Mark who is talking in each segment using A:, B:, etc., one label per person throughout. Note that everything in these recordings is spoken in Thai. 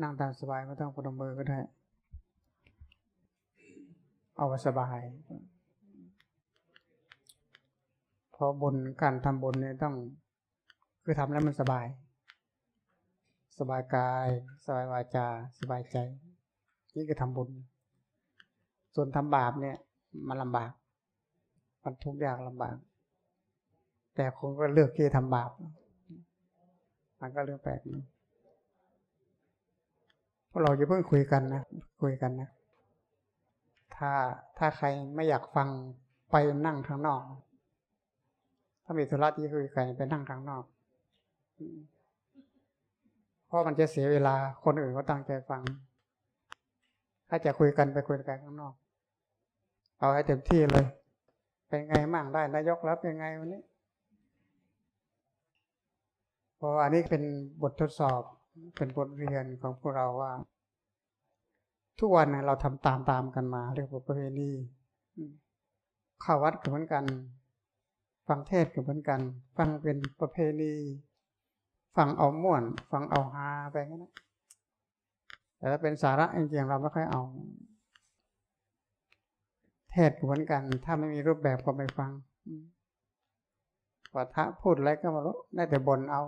A: นั่งตามสบายไม่ต้องพนมมือก็ได้ เอาไว้สบายเพราะบุญการทำบุญเนี่ยต้อง คือทำแล้วมันสบาย สบายกาย สบายวาจา สบายใจ นี่คือทำบุญ ส่วนทำบาปเนี่ย มันลำบาก มันทุกข์ยากลำบาก แต่คนก็เลือกที่จะทำบาป มันก็เรื่องแปลกนะ พวกเราจะเพิ่งคุยกันนะคุยกันนะ ถ้าถ้าใครไม่อยากฟังไปนั่งข้างนอก ถ้ามีธุระที่คุยกันไปนั่งข้างนอก เพราะมันจะเสียเวลาคนอื่นก็ตั้งใจฟัง ถ้าจะคุยกันไปคุยกันข้างนอก เอาให้เต็มที่เลย เป็นไงมั่งได้นายกรับยังไงวันนี้เพราะอันนี้เป็นบททดสอบ เป็นบทเรียนของพวกเราว่า ทุกวันเราทำตามตามกันมา เรียกว่าประเพณีเข้าวัดก็เหมือนกัน ฟังเทศก็เหมือนกัน ฟังเป็นประเพณี ฟังเอาม่วน ฟังเอาฮาไปงั้นแต่ถ้าเป็นสาระจริงๆเราไม่ค่อยเอา เทศก็เหมือนกัน ถ้าไม่มีรูปแบบก็ไม่ฟังอืมวัฒะพูดอะไรก็มารู้ได้แต่บ่นเอา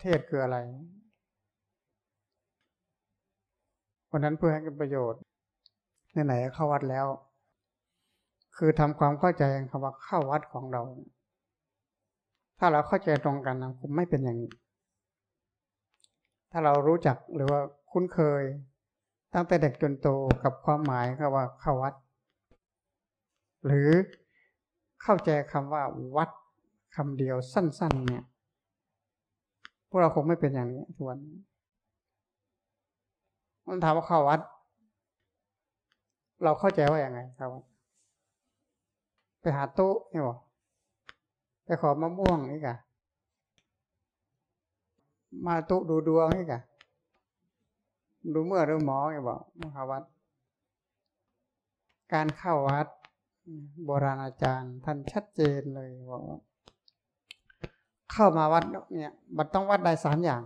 A: เทศคืออะไรวันนั้นเพื่อให้เกิดประโยชน์ไหนๆเข้าวัดแล้ว คือทำความเข้าใจคำว่าเข้าวัดของเรา ถ้าเราเข้าใจตรงกันนะคงไม่เป็นอย่างนี้ ถ้าเรารู้จักหรือว่าคุ้นเคย ตั้งแต่เด็กจนโตกับความหมายคำว่าเข้าวัด หรือเข้าใจคำว่าวัดคำเดียวสั้น ๆ เนี่ย วกเราคงไม่เป็นอย่างนี้ทุกวันมันถามว่าเข้าวัด เราเข้าใจว่าอย่างไงครับวัดไปหาตู้นี่หรอไปขอมะม่วงนี่กะมาตุดูดวงนี่กะดูเมื่อดูหมอไงบอกมาเข้าวัด การเข้าวัดโบราณอาจารย์ท่านชัดเจนเลยบอกว่า เข้ามาวัดเนี่ยมันต้องวัดได้สามอย่าง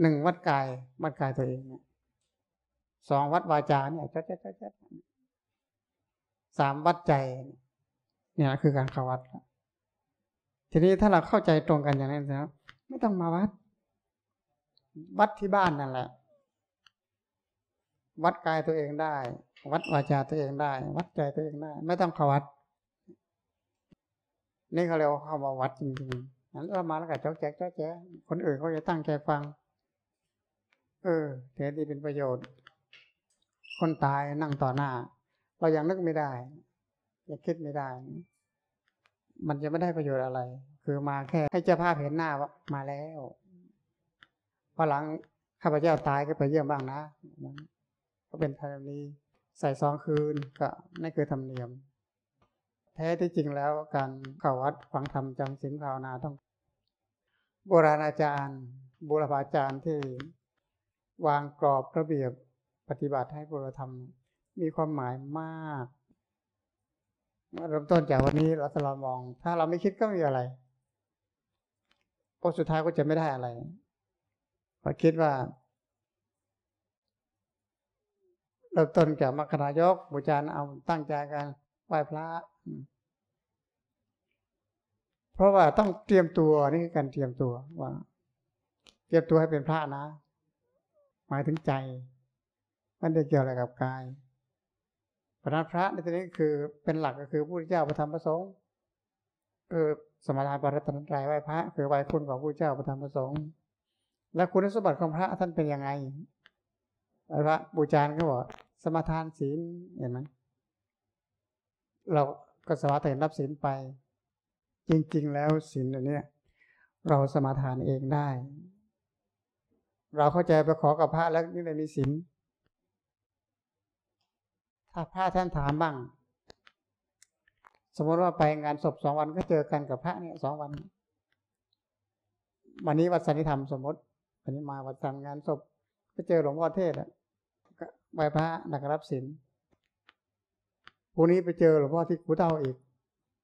A: หนึ่งวัดกายวัดกายตัวเองเนี่ยสองวัดวาจาเนี่ยชัดชัดชัดชัดสามวัดใจ เนี่ยคือการเข้าวัดทีนี้ถ้าเราเข้าใจตรงกันอย่างนี้นะไม่ต้องมาวัด วัดที่บ้านนั่นแหละ วัดกายตัวเองได้ วัดวาจาตัวเองได้ วัดใจตัวเองได้ ไม่ต้องเข้าวัด นี่เขาเรียกว่าเข้ามาวัดจริงๆนั้นเรามาแล้วก็จ๊อกแจ๊กจ๊อกแจ๊กคนอื่นเขาจะตั้งใจฟัง เออเทศที่เป็นประโยชน์ คนตายนั่งต่อหน้า เรายังนึกไม่ได้ยังคิดไม่ได้ มันจะไม่ได้ประโยชน์อะไร คือมาแค่ให้เจ้าภาพเห็นหน้าว่ามาแล้วพอหลังข้าพเจ้าตายก็ไปเยี่ยมบ้างนะ ก็เป็นธรรมนีใส่ซองคืนก็นั่นคือธรรมเนียม แท้ที่จริงแล้วการเข้าวัดฟังธรรมจำศีลภาวนาต้อง โบราณอาจารย์บุรพาจารย์ที่วางกรอบระเบียบปฏิบัติให้พวกเราทำมีความหมายมากเริ่มต้นจากวันนี้เราตลอดมอง ถ้าเราไม่คิดก็ไม่มีอะไรพอสุดท้ายก็จะไม่ได้อะไรพอคิดว่าเริ่มต้นจากมรรคนายกบูชาเอาตั้งใจกัน ไหว้พระ เพราะว่าต้องเตรียมตัวนี่คือการเตรียมตัวว่า เตรียมตัวให้เป็นพระนะ หมายถึงใจ มันได้เกี่ยวอะไรกับกายพระพระในที่นี้คือเป็นหลักก็คือพระพุทธเจ้าประธรรมประสงค์คือสมทานปรัตนตรัยไหว้พระ คือไหว้คุณของพระพุทธเจ้าประธรรมประสงค์และคุณสมบัติของพระท่านเป็นยังไงพระบูชาก็บอกสมทานศีลเห็นไหม เราก็สมารถเห็นรับศีลไป จริง ๆ แล้วศีลอันเนี้ยเราสมาทานเองได้ เราเข้าใจไปขอกับพระแล้วนี่เลยมีศีลถ้าพระท่านถามบ้าง สมมติว่าไปงานศพสองวันก็เจอกันกับพระเนี่ยสองวัน วันนี้วัดสันนิธรรมสมมติวันนี้มาวัดสันงานศพ ก็เจอหลวงพ่อเทศอะไหว้พระนักรับศีล พรุ่งนี้ไปเจอหลวงพ่อที่กูเต้าอีก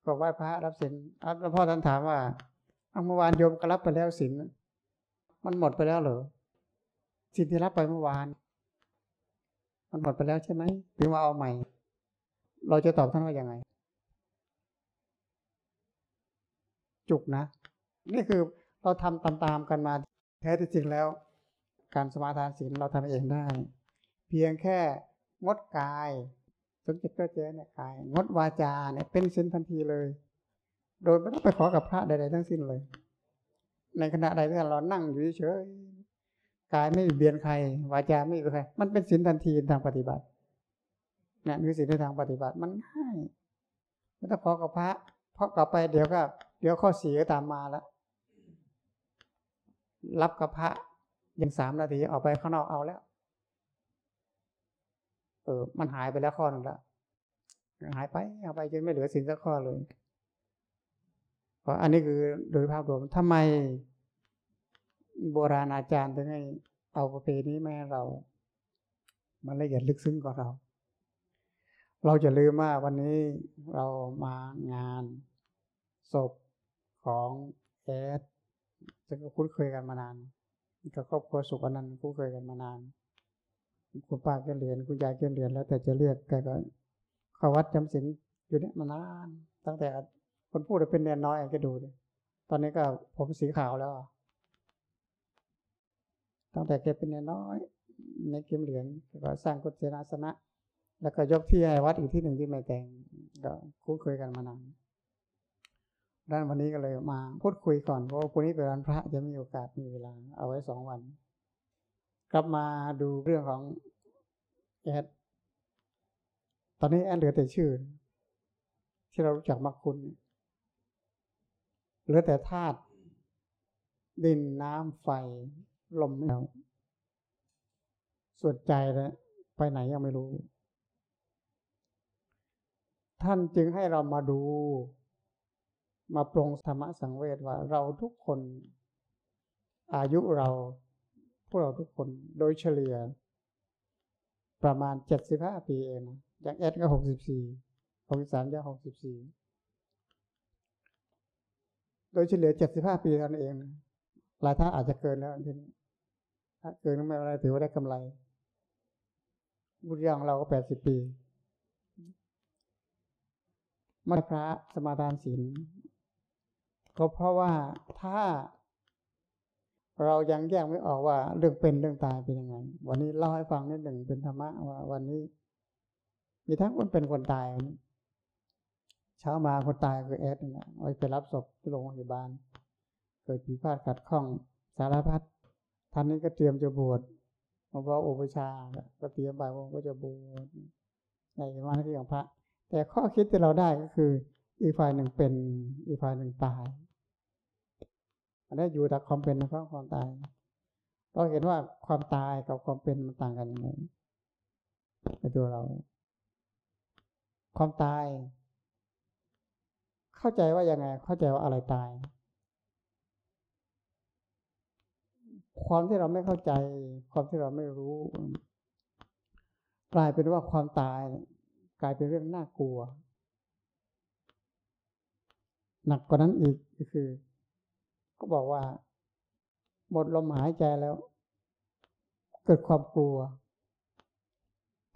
A: ก็ไหว้พระรับศีลหลวงพ่อท่านถามว่าเมื่อวานโยมก็รับไปแล้วศีลมันหมดไปแล้วเหรอสิ่งที่รับไปเมื่อวาน มันหมดไปแล้วใช่ไหมหรือว่าเอาใหม่ เราจะตอบท่านว่ายังไง จุกนะ นี่คือเราทำตามๆกันมาแท้ที่จริงแล้ว การสมาทานศีลเราทำเองได้ เพียงแค่งดกาย สมจิตก็เจอเนี่ยกาย งดวาจาเนี่ยเป็นศีลทันทีเลย โดยไม่ต้องไปขอกับพระใดๆทั้งสิ้นเลย ในขณะใดที่เรานั่งอยู่เฉยกายไม่เบียนใคร วาจาไม่เบียนใคร มันเป็นศีลทันทีทางปฏิบัติเนี่ยคือศีลในทางปฏิบัติมันง่ายไม่ต้องขอกับพระเพราะกลับไปเดี๋ยวก็ เดี๋ยวข้อเสียตามมาแล้วรับกับพระยังสามนาทีออกไปข้างนอกเอาแล้ว เออ มันหายไปแล้วข้อหนึ่งแล้วหายไปเอาไปจนไม่เหลือสินสักข้อเลย เพราะอันนี้คือโดยภาพรวมทำไมโบราณอาจารย์ถึงให้เอาประเพณีแม่เรา มันละเอียดลึกซึ้งกว่าเรา เราจะลืมว่าวันนี้เรามางานศพของแอดซึ่งก็คุ้นเคยกันมานานกับครอบครัวสุขอนันต์คุ้นเคยกันมานาน คุณป้าเกเหรียญคุณยายเกเหรียญแล้วแต่จะเรียกแกก็เข้าวัดจำศีลอยู่เนี่ยมานานตั้งแต่คนพูดเป็นเนียนน้อยแกดูดิตอนนี้ก็ผมสีขาวแล้วตั้งแต่แกเป็นเนียนน้อย ในเกมเหรียญก็สร้างกุศลาสนะ แล้วก็ยกที่ให้วัดอีกที่หนึ่งที่ไม่แต่งก็คุ้นเคยกันมานานด้านวันนี้ก็เลยมาพูดคุยก่อนเพราะว่าพรุ่งนี้เป็นวันพระจะมีโอกาสมีเวลาเอาไว้สองวัน กลับมาดูเรื่องของแอด ตอนนี้แอดเหลือแต่ชื่อ ที่เรารู้จักมากคุณเหลือแต่ธาตุดินน้ำไฟ ลมแล้วส่วนใจแล้วไปไหนยังไม่รู้ ท่านจึงให้เรามาดู มาปรงธรรมะสังเวชว่า เราทุกคนอายุเรา พวกเราทุกคนโดยเฉลี่ย ประมาณเจ็ดสิบห้าปีเองอย่างเอสก็หกสิบสี่หกสิบสามย่างหกสิบสี่โดยเฉลี่ยเจ็ดสิบห้าปีเท่านั้นเอง หลายท่านอาจจะเกินแล้วทีนี้ถ้าเกินไม่เป็นไรถือว่าได้กำไรบุญยังเราก็แปดสิบปีมาพระสมาทานศีลก็เพราะว่าถ้า เรายังแยกไม่ออกว่าเรื่องเป็นเรื่องตายเป็นยังไง วันนี้เล่าให้ฟังนิดหนึ่งเป็นธรรมะว่า วันนี้ มีทั้งคนเป็นคนตายเช้ามาคนตายคือแอดนะไปรับศพที่โรงพยาบาล เกิดผีพลาดขัดข้องสารพัดท่านนี้ก็เตรียมจะบวชหลวงพ่ออุปชาก็เตรียมไปว่าก็จะบวชในวันที่ของพระ แต่ข้อคิดที่เราได้ก็คือ อีกฝ่ายหนึ่งเป็นอีกฝ่ายหนึ่งตาย อันนี้อยู่แต่ความเป็นนะครับความตาย เราเห็นว่าความตายกับความเป็นมันต่างกันยังไงในตัวเรา ความตาย เข้าใจว่ายังไง เข้าใจว่าอะไรตาย ความที่เราไม่เข้าใจ ความที่เราไม่รู้ กลายเป็นว่าความตาย กลายเป็นเรื่องน่ากลัว หนักกว่านั้นอีกก็คือ ก็บอกว่า หมดลมหายใจแล้ว เกิดความกลัว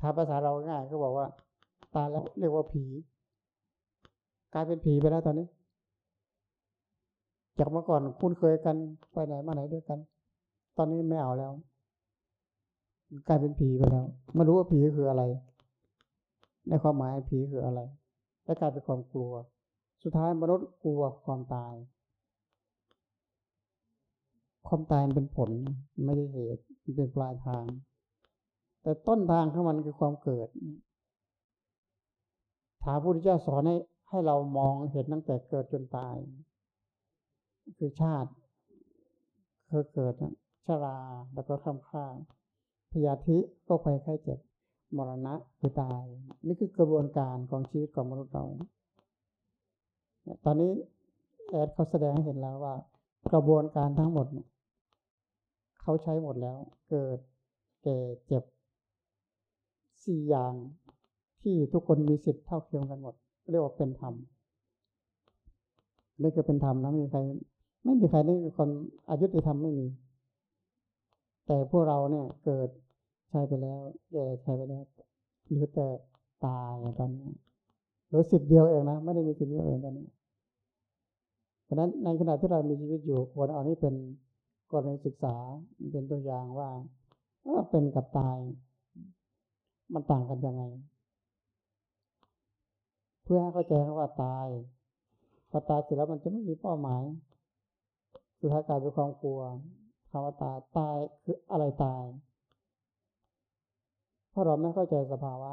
A: ถ้าภาษาเราง่ายก็บอกว่า ตายแล้วเรียกว่าผี กลายเป็นผีไปแล้วตอนนี้ จากเมื่อก่อนคุ้นเคยกันไปไหนมาไหนด้วยกัน ตอนนี้ไม่เอาแล้วกลายเป็นผีไปแล้วไม่รู้ว่าผีคืออะไร ในความหมายผีคืออะไร และกลายเป็นความกลัว สุดท้ายมนุษย์กลัวความตาย ความตายเป็นผลไม่ได้เหตุมันเป็นปลายทาง แต่ต้นทางของมันคือความเกิดถาพระพุทธเจ้าสอนให้ให้เรามองเห็นตั้งแต่เกิดจนตาย คือชาติเคยเกิดชราแล้วก็คำค่าพยาธิก็ไปไข้เจ็บมรณะคือตาย นี่คือกระบวนการของชีวิตของมนุษย์เราตอนนี้แอดเขาแสดงให้เห็นแล้วว่า กระบวนการทั้งหมด เขาใช้หมดแล้ว เกิดแก่เจ็บสี่อย่างที่ทุกคนมีสิทธิ์เท่าเทียมกันหมด เรียกว่าเป็นธรรมนี่คือเป็นธรรมนะไม่มีใคร ไม่มีใครนี่คือคนอายุติธรรมไม่มี แต่พวกเราเนี่ยเกิดใช้ไปแล้วแก่ใช้ไปแล้วหรือแต่ตายตอนนี้หรือสิทธิ์เดียวเองนะ ไม่ได้มีสิทธิ์เดียวเองตอนนี้เพราะฉะนั้นในขณะที่เรามีชีวิตอยู่ควรเอานี้เป็น กรณีศึกษาเป็นตัวอย่างว่าเป็นกับตาย มันต่างกันยังไง เพื่อให้เข้าใจว่าตายพอตายเสร็จแล้วมันจะไม่มีเป้าหมายสุดท้ายกลายเป็นความกลัวคำว่าตายตายคืออะไรตาย เพราะเราไม่เข้าใจสภาวะ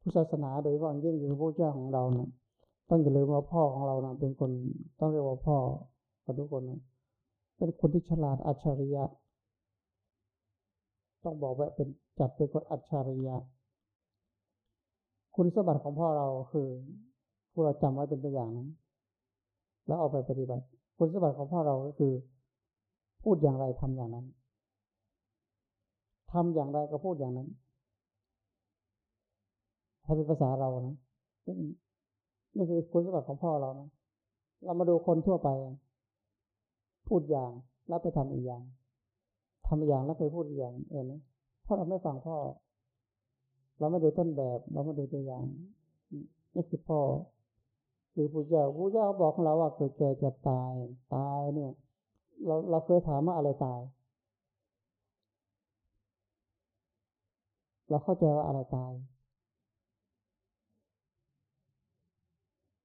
A: พุทธศาสนาโดยเฉพาะยิ่งคือพระเจ้าของเราเนี่ยต้องอย่าลืมว่าพ่อของเรานะเป็นคนต้องเรียกว่าพ่อกับทุกคนนะ เป็นคนที่ฉลาดอัจฉริยะ ต้องบอกว่าเป็นจัดเป็นคนอัจฉริยะ คุณสมบัติของพ่อเราคือพวกเราจำไว้เป็นตัวอย่างนะแล้วเอาไปปฏิบัติ คุณสมบัติของพ่อเราก็คือ พูดอย่างไรทำอย่างนั้นทำอย่างไรก็พูดอย่างนั้นถ้าเป็นภาษาเรานะนี่คือคุณสมบัติของพ่อเรานะ เรามาดูคนทั่วไป พูดอย่างแล้วไปทำอีกอย่างทำอย่างแล้วไปพูดอีกอย่างเห็นไหมเพราะเราไม่ฟังพ่อ เราไม่ดูต้นแบบ เราไม่ดูตัวอย่างนี่คือพ่อคือผู้เจ้าผู้เจ้าบอกเราว่าเกิดแก่เจ็บตายตายเนี่ย เราเราเคยถามว่าอะไรตาย เราเข้าใจว่าอะไรตาย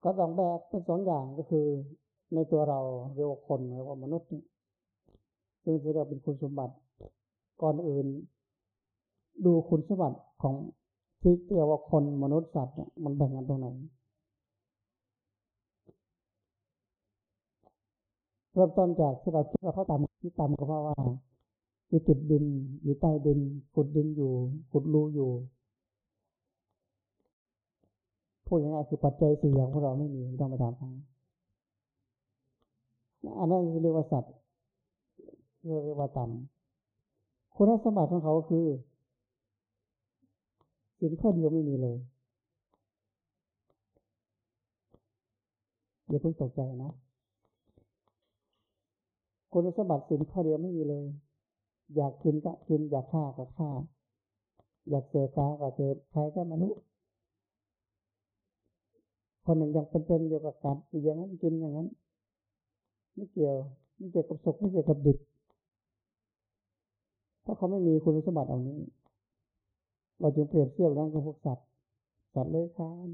A: ก็ต้องแบกเป็นสองอย่างก็คือ ในตัวเราเรียกว่าคนเรียกว่ามนุษย์ซึ่งจะเรียกเป็นคุณสมบัติ ก่อนอื่น ดูคุณสมบัติของที่เรียกว่าคนมนุษย์สัตว์เนี่ยมันแบ่งกันตรงไหนเริ่มต้นจากที่เราคิดว่าเขาตำที่ตำก็เพราะว่าอยู่ติดดิน อยู่ใต้ดินขุดดินอยู่ขุดรูอยู่พูดง่ายๆคือปัจจัยสี่อย่างพวกเราไม่มี ต้องไปถามเขา อันนั้นเรียกว่าสัตว์เรียกว่าต่ำคุณสมบัติของเขาคือสิ่งข้อเดียวไม่มีเลยอย่าเพิ่งตกใจนะคุณสมบัติสิ่งข้อเดียวไม่มีเลย อยากกินก็กิน อยากฆ่าก็ฆ่า อยากเสพกาก็เสพใครก็มนุษย์คนหนึ่งยังเป็นๆอยู่กับการอย่างนั้นกินอย่างนั้น ไม่เกี่ยว ไม่เกี่ยวกับสุขไม่เกี่ยวกับดิบเพราะเขาไม่มีคุณสมบัติเอานี้ เราจึงเปรียบเทียบร่างกับพวกสัตว์ สัตว์เลื้อยคลาน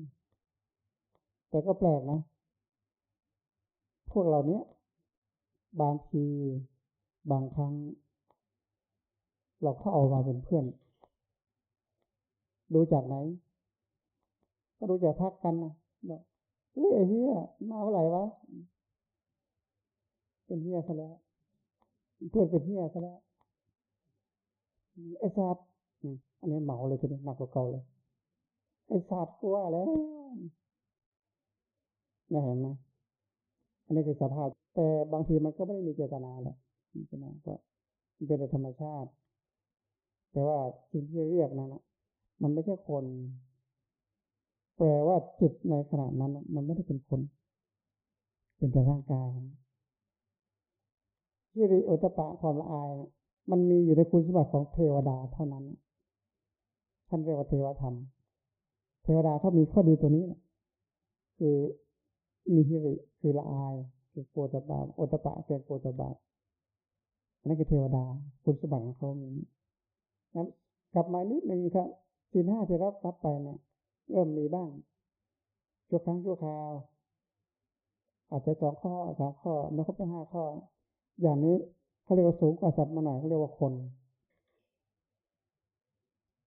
A: แต่ก็แปลกนะ พวกเราเนี้ยบางที บางครั้ง เราก็เอามาเป็นเพื่อน ดูจากไหน ก็ดูจากพักกันนะบอกเฮ้ยไอ้เฮียมาเมื่อไหร่วะ เป็นเฮียซะแล้ว เพื่อนเป็นเฮียซะแล้วไอ้ศาสตร์อันนี้เหมาเลยทีเดียวหนักกว่าเก่าเลยไอ้ศาสตร์กลัวแล้วนี่เห็นไหมอันนี้คือสภาพ แต่บางทีมันก็ไม่ได้มีเจตนาหรอกเจตนาก็เป็นธรรมชาติ แต่ว่าสิ่งที่เรียกนั้นมันไม่ใช่คน แปลว่าจิตในขณะนั้น มันไม่ได้เป็นคน เป็นแต่ร่างกาย ที่ริโอตปะความละอายมันมีอยู่ในคุณสมบัติของเทวดาเท่านั้นท่านเรียกว่าเทวธรรม เทวดาเขามีข้อดีตัวนี้คือมีฮิริคือละอายคือโกตบาโอตปะเป็นโกตบานั่นคือเทวดาคุณสมบัติของเขามีนะกลับมานิดหนึ่งครับสินห้าที่รับรับไปเนี่ยเริ่มมีบ้างชั่วครั้งชั่วคราวอาจจะสองข้อสามข้อไม่ครบทั้งห้าข้อ อย่างนี้เขาเรียกว่าสูงกว่าสัตว์มาหน่อยเขาเรียกว่าคน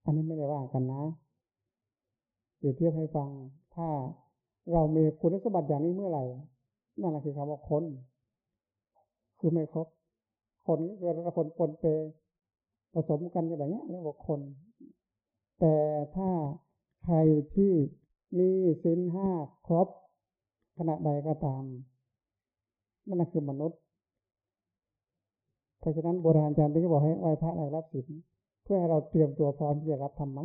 A: อันนี้ไม่ได้ว่ากันนะเดี๋ยวเทียบให้ฟัง ถ้าเรามีคุณสมบัติอย่างนี้เมื่อไหร่นั่นแหละคือคำว่าคน คือไม่ครบ คนก็คือคนปนเปผสมกันแบบนี้เรียกว่าคน แต่ถ้าใครที่มีสินห้าครบขณะใดก็ตามนั่นคือมนุษย์ เพราะฉะนั้นโบราณอาจารย์ที่บอกให้ไหว้พระแล้วรับศีลเพื่อให้เราเตรียมตัวพร้อมที่จะรับธรรมะ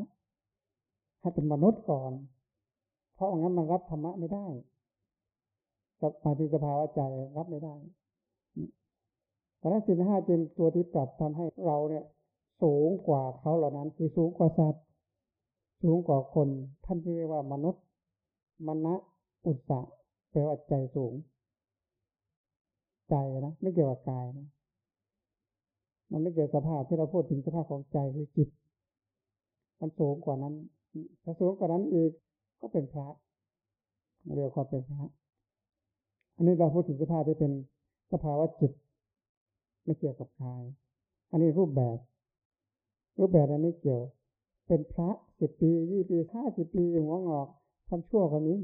A: ให้เป็นมนุษย์ก่อน เพราะงั้นมันรับธรรมะไม่ได้กับมาถึงสภาวะใจรับไม่ได้เพราะนั้นสินห้าจึงตัวที่ปรับทำให้เราเนี่ย สูงกว่าเขาเหล่านั้น คือสูงกว่าสัตว์ สูงกว่าคน ท่านที่เรียกว่ามนุษย์มณะอุตสะแปลว่าใจสูง ใจนะ ไม่เกี่ยวกับกายนะ มันไม่เกี่ยวกับสภาพที่เราพูดถึงสภาพของใจคือจิต มันสูงกว่านั้นถ้าสูงกว่านั้นอีกก็เป็นพระเรียกคว่าเป็นพระอันนี้เราพูดถึงสภาพที่เป็นสภาวะจิต ไม่เกี่ยวกับกาย อันนี้รูปแบบ รูปแบบนั้นไม่เกี่ยว เป็นพระสิบปียี่ปีห้าสิบปีหัวงอกทำชั่วก็มี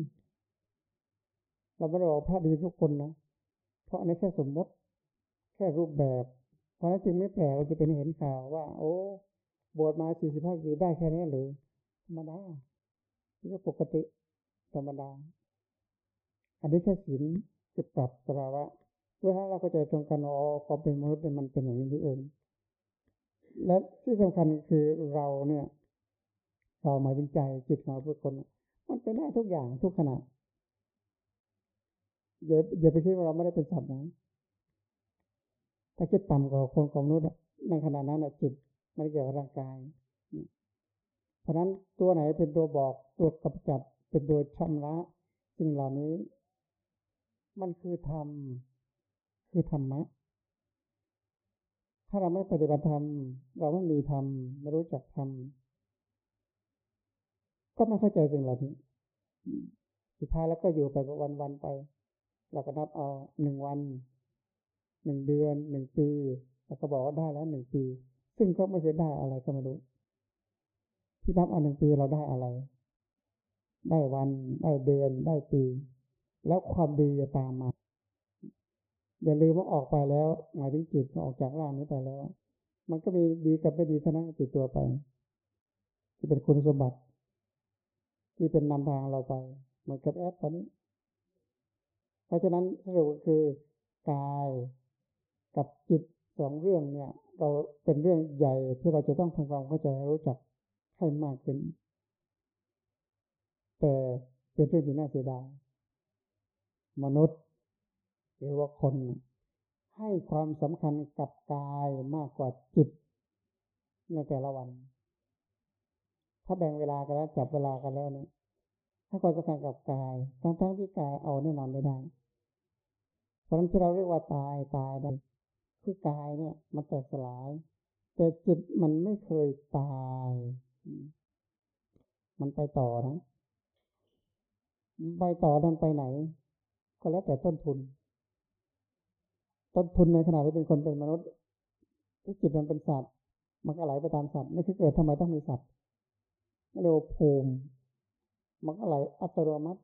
A: เราไม่ได้บอกพระดีทุกคนนะ เพราะอันนี้แค่สมมติ แค่รูปแบบ ราะนั้นจึงไม่แปลกเราจะเป็นเห็นข่าวว่า โอ้บวชมาสี่สิบห้าปีได้แค่นี้หรือธรรมดานี่ก็ปกติธรรมดา อันนี้แค่ศีลจะปรับสภาวะเพื่อให้เราเข้าใจตรงกันอ๋อความเป็นมนุษย์เนี่ยมันเป็นอย่างนี้เอง และที่สำคัญคือเราเนี่ย เราหมายถึงใจจิตของทุกคน มันเป็นได้ทุกอย่างทุกขณะอย่าอย่าไปคิดว่าเราไม่ได้เป็นสัตว์นะ ถ้าคิดต่ำกว่าคนของมนุษย์ในขณะนั้นจิตไม่เกี่ยวกับร่างกาย เพราะนั้นตัวไหนเป็นตัวบอกตัวกำจัดเป็นตัวชำระสิ่งเหล่านี้ มันคือธรรมคือธรรมะ ถ้าเราไม่ปฏิบัติธรรม เราไม่มีธรรมไม่รู้จักธรรมก็ไม่เข้าใจสิ่งเหล่านี้สุดท้ายแล้วก็อยู่ไปวันๆไป เราก็นับเอาหนึ่งวัน หนึ่งเดือนหนึ่งปีเราก็บอกว่าได้แล้วหนึ่งปี ซึ่งก็ไม่เคยได้อะไรก็ไม่รู้ที่นับเอาหนึ่งปีเราได้อะไร ได้วันได้เดือนได้ปี แล้วความดีจะตามมา อย่าลืมว่าออกไปแล้ว หมายถึงจิตออกจากร่างนี้ไปแล้ว มันก็มีดีกับไม่ดีเท่านั้นติดตัวไป ที่เป็นคุณสมบัติ ที่เป็นนำทางเราไปเหมือนกับแอปตอนนี้ เพราะฉะนั้นสรุปคือกาย กับจิตสองเรื่องเนี่ย เราเป็นเรื่องใหญ่ที่เราจะต้องทำความเข้าใจรู้จักให้มากขึ้น แต่เป็นเรื่องที่น่าเสียดายมนุษย์ หรือว่าคน ให้ความสำคัญกับกายมากกว่าจิต ในแต่ละวัน ถ้าแบ่งเวลากันแล้วจับเวลากันแล้วเนี่ยถ้าความสำคัญกับกาย ทั้งๆที่กายเอาแน่นอนไม่ได้ เพราะนั้นที่เราเรียกว่าตายตายได้ คือกายเนี่ย มันแตกสลาย แต่จิตมันไม่เคยตาย มันไปต่อนะไปต่อนั้นไปไหน ก็แล้วแต่ต้นทุน ต้นทุนในขณะที่เป็นคนเป็นมนุษย์ที่จิตมันเป็นสัตว์ มันก็ไหลไปตามสัตว์นี่คือเกิดทำไมต้องมีสัตว์เรียกว่าภูมิมันก็ไหลอัตโนมัติ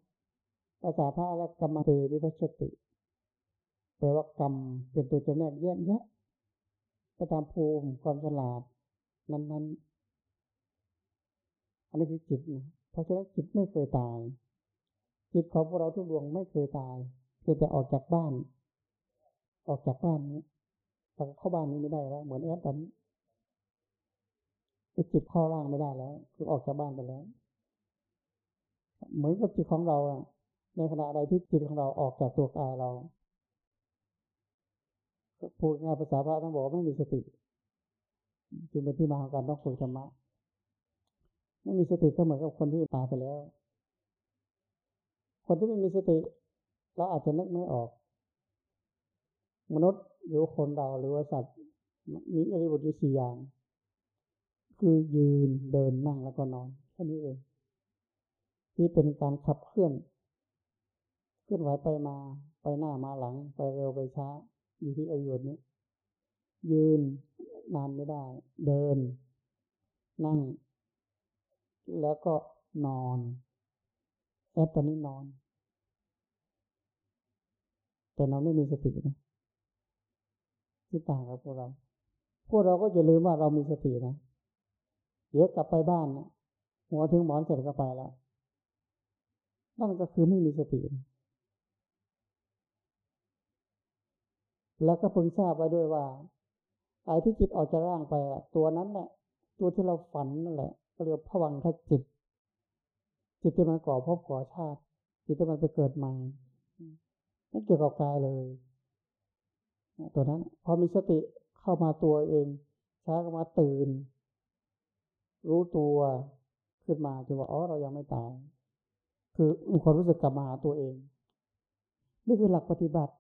A: ภาษาพระและกรรมเตวิพัชติ แปลว่ากรรมเป็นตัวจำแนกแยกแยะไปตามภูมิความฉลาด นั้น ๆ อันนี้คือจิตนะเพราะฉะนั้นจิตไม่เคยตาย จิตของพวกเราทุกดวงไม่เคยตายเพียงแต่ออกจากบ้าน ออกจากบ้านนี้แต่เข้าบ้านนี้ไม่ได้แล้ว เหมือนแอดตอนนี้จิตเข้าร่างไม่ได้แล้ว คือออกจากบ้านไปแล้ว เหมือนกับจิตของเราอะในขณะใดที่จิตของเราออกจากตัวกายเรา พูดง่ายภาษาพระต้องบอกไม่มีสติ จึงเป็นที่มาของการต้องฝึกธรรมะ ไม่มีสติก็เหมือนกับคนที่ตายไปแล้ว คนที่ไม่มีสติ เราอาจจะนึกไม่ออก มนุษย์หรือคนเราหรือว่าสัตว์มีอริบทอยู่สี่อย่าง คือยืนเดินนั่งแล้วก็นอนแค่นี้เองที่เป็นการขับเคลื่อน เคลื่อนไหวไปมาไปหน้ามาหลัง ไปเร็วไปช้า อยู่ที่อายุนี้ ยืนนานไม่ได้ เดิน นั่ง แล้วก็นอนแอปตอนนี้นอน แต่เราไม่มีสตินะที่ต่างกับพวกเรา พวกเราก็จะลืมว่าเรามีสตินะเดี๋ยวกลับไปบ้านนะหัวถึงหมอนเสร็จก็ไปแล้วนั่นก็คือไม่มีสตินะ แล้วก็พึงทราบไว้ด้วยว่าไอ้ที่จิตออกจากร่างไปตัวนั้นแหละตัวที่เราฝันนั่นแหละเรียกผวังคจิต จิตที่มันก่อพบก่อชาติ จิตที่มันไปเกิดใหม่ไม่เกี่ยวกับกายเลย ตัวนั้น พอมีสติเข้ามาตัวเองช้าก็มาตื่น รู้ตัวขึ้นมาจะว่าอ๋อเรายังไม่ตาย คือมีความรู้สึกกลับมาหาตัวเอง นี่คือหลักปฏิบัติ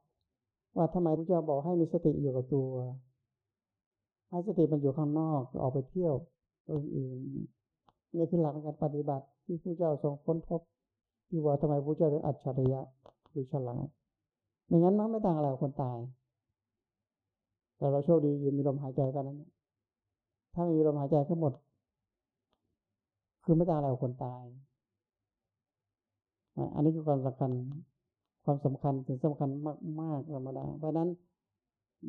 A: ว่าทำไมพระเจ้าบอกให้มีสติอยู่กับตัว ให้สติมันอยู่ข้างนอกออกไปเที่ยวอื่นๆนี่คือหลักในการปฏิบัติที่พระเจ้าทรงค้นพบที่ว่าทำไมพระเจ้าถึงอัจฉริยะคือฉลาดไม่งั้นมันไม่ต่างอะไรกับคนตาย แต่เราโชคดียังมีลมหายใจกันนั้น ถ้าไม่มีลมหายใจก็หมด คือไม่ต่างอะไรกับคนตาย อันนี้คือความสำคัญ ความสำคัญถึงสำคัญมากๆธรรมดา เพราะนั้น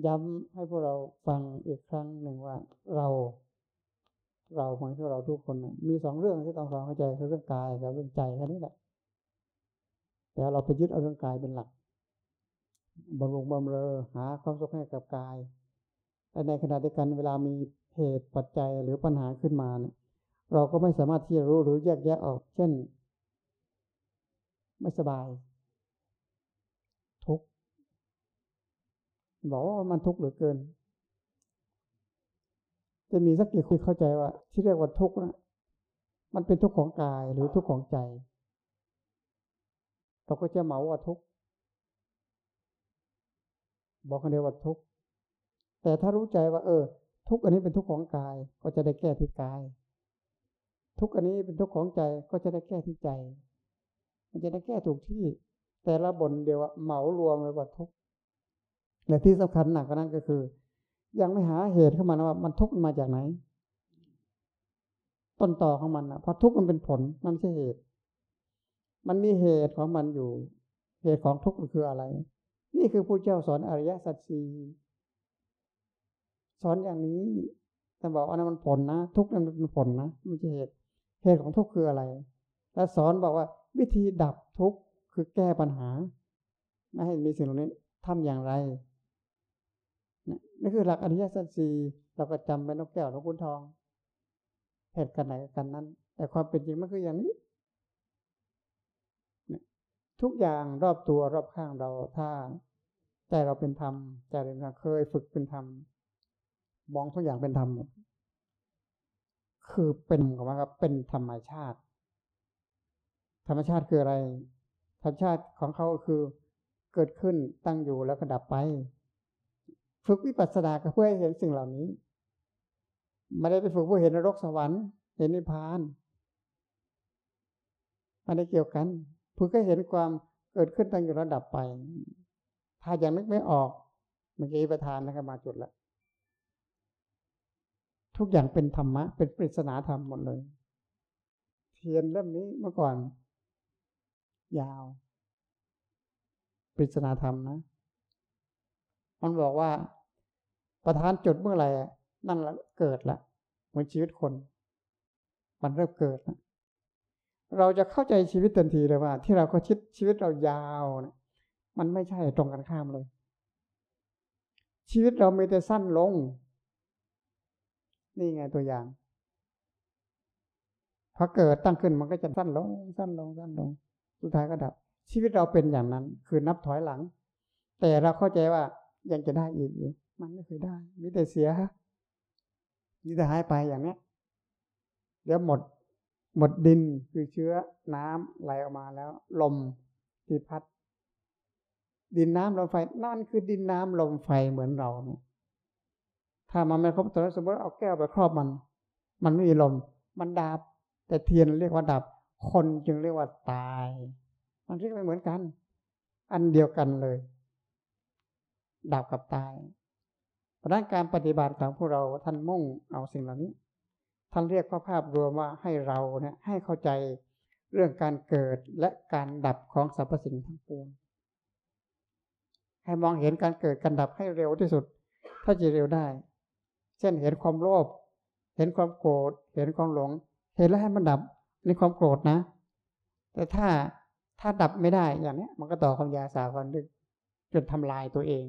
A: ย้ำให้พวกเราฟังอีกครั้งหนึ่งว่าเรา เราหมายถึงเราทุกคนมีสองเรื่องที่ต้องฟังเข้าใจคือเรื่องกายกับเรื่องใจแค่นี้แหละ แต่เราไปยึดเอาเรื่องกายเป็นหลักบำรุงบำเรอหาความสุขให้กับกายแต่ในขณะเดียวกันเวลามีเหตุปัจจัยหรือปัญหาขึ้นมาเนี่ยเราก็ไม่สามารถที่จะรู้หรือแยกแยะออก เช่น ไม่สบาย ทุกข์ บอกว่ามันทุกข์เหลือเกิน จะมีสักกี่คนเข้าใจว่า ที่เรียกว่าทุกข์นะมันเป็นทุกข์ของกายหรือทุกข์ของใจ เราก็จะเหมาว่าทุกข์บอกกันเดียวว่าทุกข์แต่ถ้ารู้ใจว่า เออ ทุกข์อันนี้เป็นทุกข์ของกาย ก็จะได้แก้ที่กาย ทุกข์อันนี้เป็นทุกข์ของใจก็จะได้แก้ที่ใจ มันจะได้แก้ถูกที่ แต่ละบนเดียวเหมารวมเลยว่าทุกข์ และที่สำคัญหนักกว่านั้นก็คือ ยังไม่หาเหตุเข้ามานะว่า มันทุกข์มาจากไหน ต้นต่อของมันนะเพราะทุกข์มันเป็นผลมันไม่ใช่เหตุ มันมีเหตุของมันอยู่ เหตุของทุกข์คืออะไร นี่คือผู้เจ้าสอนอริยสัจสี่สอนอย่างนี้แต่บอกว่านั้นมันผลนะ ทุกข์นั้นเป็นผลนะไม่ใช่เหตุ เหตุของทุกข์คืออะไร และสอนบอกว่า วิธีดับทุกข์คือแก้ปัญหา ไม่ให้มีสิ่งเหล่านี้ทำอย่างไร นี่คือหลักอริยสัจสี่เราก็จำเป็นนกแก้วนกขุนทองเหตุกันไหนกันนั้น แต่ความเป็นจริงมันคืออย่างนี้ทุกอย่างรอบตัวรอบข้างเราถ้าใจเราเป็นธรรมใจเราเป็นธรรมเคยฝึกเป็นธรรมมองทุกอย่างเป็นธรรมคือเป็นกับว่าเป็นธรรมชาติ ธรรมชาติคืออะไร ธรรมชาติของเขาคือเกิดขึ้นตั้งอยู่แล้วก็ดับไป ฝึกวิปัสสนาก็เพื่อให้เห็นสิ่งเหล่านี้ไม่ได้ไปฝึกเพื่อเห็นนรกสวรรค์ เห็นนิพพานไม่ได้เกี่ยวกันฝึกให้เห็นความเกิดขึ้นตั้งอยู่แล้วดับไป ถ้ายังนึกไม่ออกเมื่อกี้ประธานนะครับมาจุดแล้วทุกอย่างเป็นธรรมะ เป็นปริศนาธรรมหมดเลย เทียนเล่มนี้เมื่อก่อน ยาว ปริศนาธรรมนะ มันบอกว่าประธานจุดเมื่อไหร่นั่นละเกิดละเหมือนชีวิตคน มันเริ่มเกิดนะเราจะเข้าใจชีวิตทันทีเลยว่า ที่เราก็ชิดชีวิตเรายาวนะมันไม่ใช่ตรงกันข้ามเลย ชีวิตเราม่แต่สั้นลง นี่ไงตัวอย่างพอเกิดตั้งขึ้นมันก็จะสั้นลง สั้นลงสั้นลง สุดท้ายก็ดับ ชีวิตเราเป็นอย่างนั้น คือนับถอยหลัง แต่เราเข้าใจว่า ยังจะได้อีกอยู่มันไม่เคยได้ มีแต่เสียฮะมีแต่หายไปอย่างเนี้ยเดี๋ยวหมด หมดดินคือเชื้อน้ำไหลออกมาแล้ว ลมที่พัด ดินน้ำลมไฟนั่นคือดินน้ำลมไฟเหมือนเราเนี่ยถ้ามันไม่ครบตัวสมมติเอาแก้วไปครอบมัน มันไม่มีลม มันดับ แต่เทียนเรียกว่าดับ คนจึงเรียกว่าตาย มันเรียกไม่เหมือนกัน อันเดียวกันเลย ดับกับตาย เพราะนั้นการปฏิบัติของพวกเราท่านมุ่งเอาสิ่งเหล่านี้ ท่านเรียกภาพรวมว่าให้เราเนี่ยให้เข้าใจเรื่องการเกิดและการดับของสรรพสิ่งทั้งปวงให้มองเห็นการเกิดการดับให้เร็วที่สุดถ้าจะเร็วได้ เช่นเห็นความโลภเห็นความโกรธเห็นความหลง เห็นแล้วให้มันดับในความโกรธนะ แต่ถ้าถ้าดับไม่ได้อย่างนี้มันก็ต่อความยาสาความดึกจนทำลายตัวเอง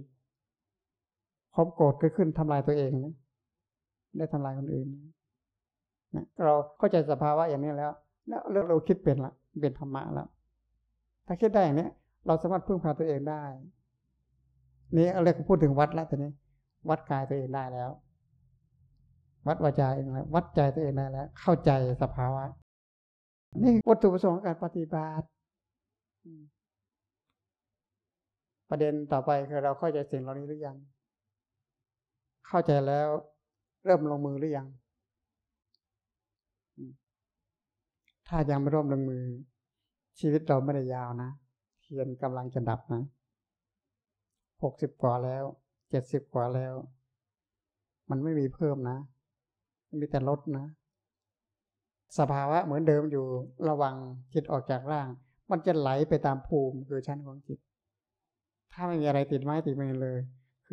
A: ความโกรธเกิดขึ้นทำลายตัวเองนะได้ทำลายคนอื่นนะเราเข้าใจสภาวะอย่างนี้แล้ว แล้วเราคิดเป็นละเป็นธรรมะแล้วถ้าคิดได้อย่างนี้เราสามารถพึ่งพาตัวเองได้ นี่เรียกพูดถึงวัดแล้วตอนนี้ วัดกายตัวเองได้แล้ว วัดวาจาเองแล้ววัดใจตัวเองได้แล้ว เข้าใจสภาวะ นี่วัตถุประสงค์ของการปฏิบัติประเด็นต่อไปคือเราเข้าใจสิ่งเหล่านี้หรือยัง เข้าใจแล้ว เริ่มลงมือหรือยัง ถ้ายังไม่ริ่มลงมือ ชีวิตเราไม่ได้ยาวนะเทียนกำลังจะดับนะหกสิบกว่าแล้วเจ็ดสิบกว่าแล้ว มันไม่มีเพิ่มนะ มีแต่ลดนะ สภาวะเหมือนเดิมอยู่ระวังจิตออกจากร่าง มันจะไหลไปตามภูมิคือชั้นของจิต ถ้าไม่มีอะไรติดไม้ติดมือเลย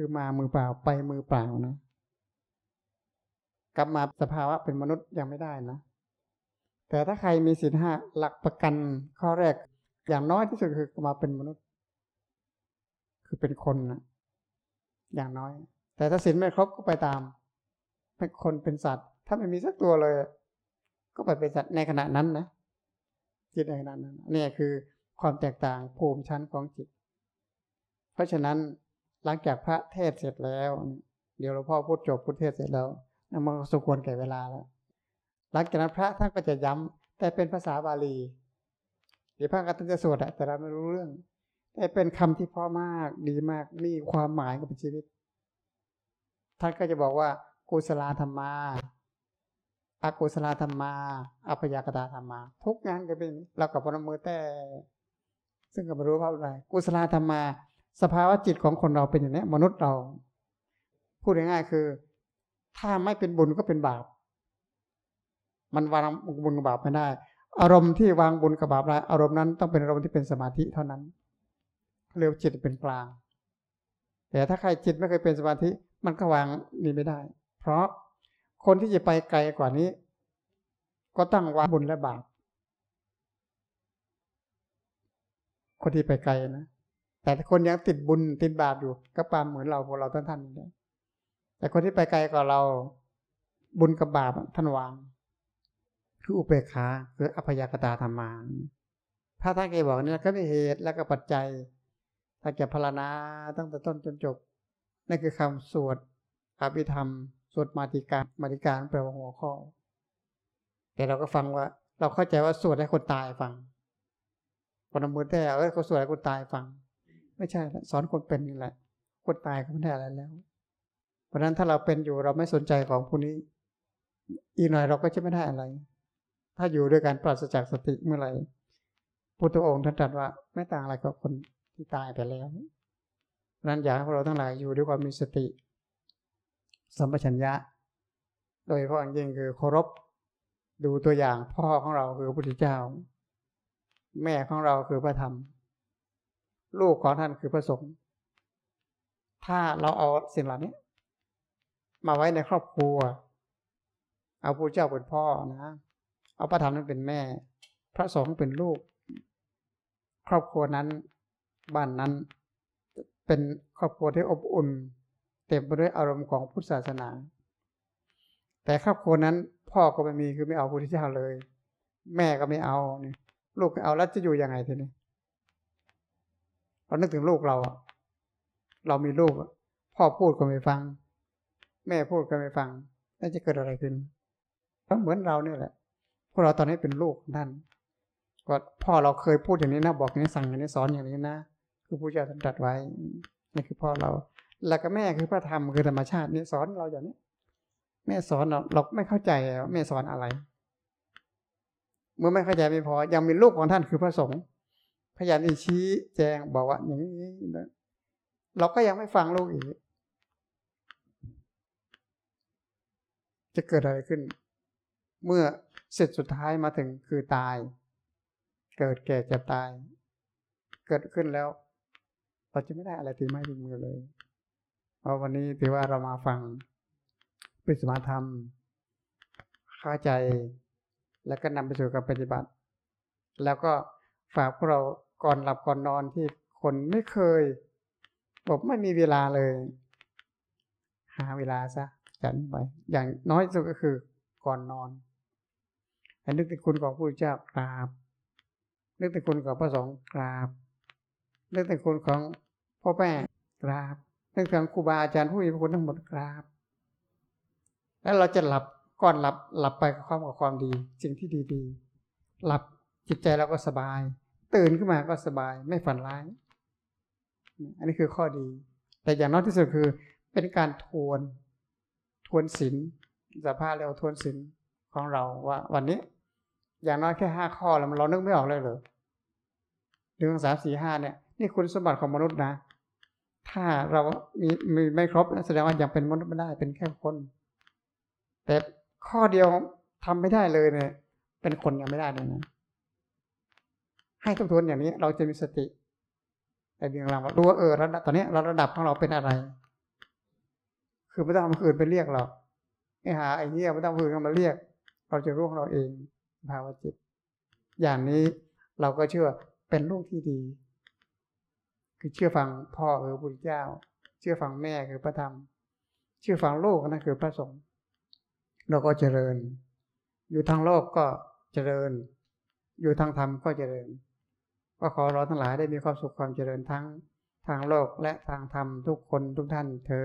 A: คือมามือเปล่าไปมือเปล่านะ กลับมาสภาวะเป็นมนุษย์ยังไม่ได้นะ แต่ถ้าใครมีศีลห้าหลักประกันข้อแรก อย่างน้อยที่สุดคือกลับมาเป็นมนุษย์ คือเป็นคนนะอย่างน้อย แต่ถ้าศีลไม่ครบก็ไปตามเป็นคนเป็นสัตว์ ถ้าไม่มีสักตัวเลย ก็ไปเป็นสัตว์ในขณะนั้นนะจิตในขณะนั้นนี่คือความแตกต่างภูมิชั้นของจิต เพราะฉะนั้น หลังจากพระเทศเสร็จแล้ว เดี๋ยวหลวงพ่อพูดจบพูดเทศเสร็จแล้วนะมันก็สมควรแก่เวลาแล้ว หลังจากนั้นพระท่านก็จะย้ำแต่เป็นภาษาบาลี เดี๋ยวพระก็จะสวดอะแต่เราไม่รู้เรื่อง แต่เป็นคำที่พราะมากดีมากมีความหมายกับชีวิต ท่านก็จะบอกว่ากุศลธรรมาอากุศลธรรมาอัพยากตาธรรมา ทุกงานก็เป็นเรากับพนมมือแต่ ซึ่งก็ไม่รู้ว่าอะไรกุศลธรรมา สภาวะจิตของคนเราเป็นอย่างนี้มนุษย์เรา พูดง่ายๆคือ ถ้าไม่เป็นบุญก็เป็นบาป มันวางบุญกับบาปไม่ได้ อารมณ์ที่วางบุญกับบาปได้อารมณ์นั้นต้องเป็นอารมณ์ที่เป็นสมาธิเท่านั้นเรียกจิตเป็นกลาง แต่ถ้าใครจิตไม่เคยเป็นสมาธิมันก็วางนี่ไม่ได้ เพราะคนที่จะไปไกลกว่านี้ ก็ตั้งวางบุญและบาปคนที่ไปไกลนะ แต่คนยังติดบุญติดบาปอยู่ก็ปามเหมือนเราพวกเราท่านท่านนี่แต่คนที่ไปไกลกว่าเราบุญกับบาปท่านวาง คืออุเบกขาคืออภยากตาธรรมาพระท่านเคยบอกเนี่ยก็มีเหตุและก็ปัจจัย ถ้าจะพารณาตั้งแต่ต้นจนจบนั่นคือคำสวดอภิธรรม สวดมาติการมาติการแปลว่าหัวข้อ แต่เราก็ฟังว่า เราเข้าใจว่าสวดให้คนตายฟังคนมือแต่เออเขาสวดให้คนตายฟัง ไม่ใช่สอนคนเป็นนี่แหละคนตายก็ไม่ได้อะไรแล้ว เพราะนั้นถ้าเราเป็นอยู่เราไม่สนใจของผู้นี้ อีกหน่อยเราก็จะไม่ได้อะไร ถ้าอยู่ด้วยการปราศจากสติเมื่อไหร่พุทธองค์ท่านตรัสว่าไม่ต่างอะไรกับคนที่ตายไปแล้วเพราะนั้นอยากให้พวกเราทั้งหลายอยู่ด้วยความมีสติ สัมปชัญญะ โดยเฉพาะอย่างยิ่งคือเคารพดูตัวอย่างพ่อของเราคือพระพุทธเจ้า แม่ของเราคือพระธรรม ลูกของท่านคือพระสงฆ์ถ้าเราเอาสิ่งเหล่านี้ มาไว้ในครอบครัว เอาพระเจ้าเป็นพ่อนะเอาพระธรรมนั้นเป็นแม่ พระสงฆ์เป็นลูก ครอบครัวนั้น บ้านนั้น เป็นครอบครัวที่อบอุ่น เต็มไปด้วยอารมณ์ของพุทธศาสนา แต่ครอบครัวนั้น พ่อก็ไม่มีคือไม่เอาพระเจ้าเลย แม่ก็ไม่เอานี่ลูกเอาแล้วจะอยู่ยังไงทีนี้ เรานึกถึงลูกเราอะเรามีลูกอะพ่อพูดก็ไม่ฟัง แม่พูดก็ไม่ฟังแล้วจะเกิดอะไรขึ้นก็เหมือนเราเนี่ยแหละ พวกเราตอนนี้เป็นลูกท่านก็พ่อเราเคยพูดอย่างนี้นะบอกอย่างนี้สั่งอย่างนี้สอนอย่างนี้นะคือผู้เจ้าท่านตรัสไว้นี่คือพ่อเรา แล้วก็แม่คือพระธรรมคือธรรมชาตินี่สอนเราอย่างนี้ แม่สอนเราเราไม่เข้าใจแม่สอนอะไร เมื่อไม่เข้าใจไม่พอยังมีลูกของท่านคือพระสงฆ์ พยายามที่ชี้แจงบอกว่าอย่างนี้เราก็ยังไม่ฟังลูกอีก จะเกิดอะไรขึ้น เมื่อเสร็จสุดท้ายมาถึงคือตาย เกิดแก่เจ็บตาย เกิดขึ้นแล้ว เราจะไม่ได้อะไรตีไม้ตีมือเลย เพราะวันนี้ถือว่าเรามาฟังปริสมาธรรม เข้าใจ แล้วก็นำไปสู่การปฏิบัติ แล้วก็ฝากพวกเรา ก่อนหลับก่อนนอนที่คนไม่เคยบอกไม่มีเวลาเลย หาเวลาซะจัดไป อย่างน้อยสุดก็คือก่อนนอนให้นึกถึงคุณของพระเจ้ากราบ นึกถึงคุณของพระสงฆ์กราบ นึกถึงคุณของพ่อแม่กราบ นึกถึงครูบาอาจารย์ผู้มีพระคุณทั้งหมดกราบ แล้วเราจะหลับก่อนหลับหลับไปกับความกับความดี สิ่งที่ดีๆ หลับจิตใจเราก็สบาย ตื่นขึ้นมาก็สบายไม่ฝันร้าย อันนี้คือข้อดี แต่อย่างน้อยที่สุดคือเป็นการทวนทวนศีลสภาพเรียกว่าทวนศีลของเราว่า วันนี้ อย่างน้อยแค่ห้าข้อแล้วมันเรานึกไม่ออกเลยเหรอหนึ่งสามสี่ห้าเนี่ย นี่คุณสมบัติของมนุษย์นะ ถ้าเรามีมีไม่ครบแสดงว่ายังเป็นมนุษย์ไม่ได้เป็นแค่คน แต่ข้อเดียวทำไม่ได้เลยเนี่ย เป็นคนยังไม่ได้เลยนะ ให้ทบทวนอย่างนี้เราจะมีสติแต่เพียงเรารู้ว่าเออระดับตอนนี้เราระดับของเราเป็นอะไร คือไม่ต้องเอาคนอื่นไปเรียกเราไอ้หาไอ้เหี้ยไม่ต้องเอาคนอื่นมาเรียก เราจะรู้ของเราเองภาวะจิต อย่างนี้เราก็เชื่อเป็นลูกที่ดี คือเชื่อฟังพ่อคือพระพุทธเจ้า เชื่อฟังแม่คือพระธรรม เชื่อฟังโลกนั่นคือพระสงฆ์เราก็เจริญ อยู่ทางโลกก็เจริญ อยู่ทางธรรมก็เจริญ ก็ขอเราทั้งหลายได้มีความสุขความเจริญทั้งทางโลกและทางธรรมทุกคนทุกท่านเทอ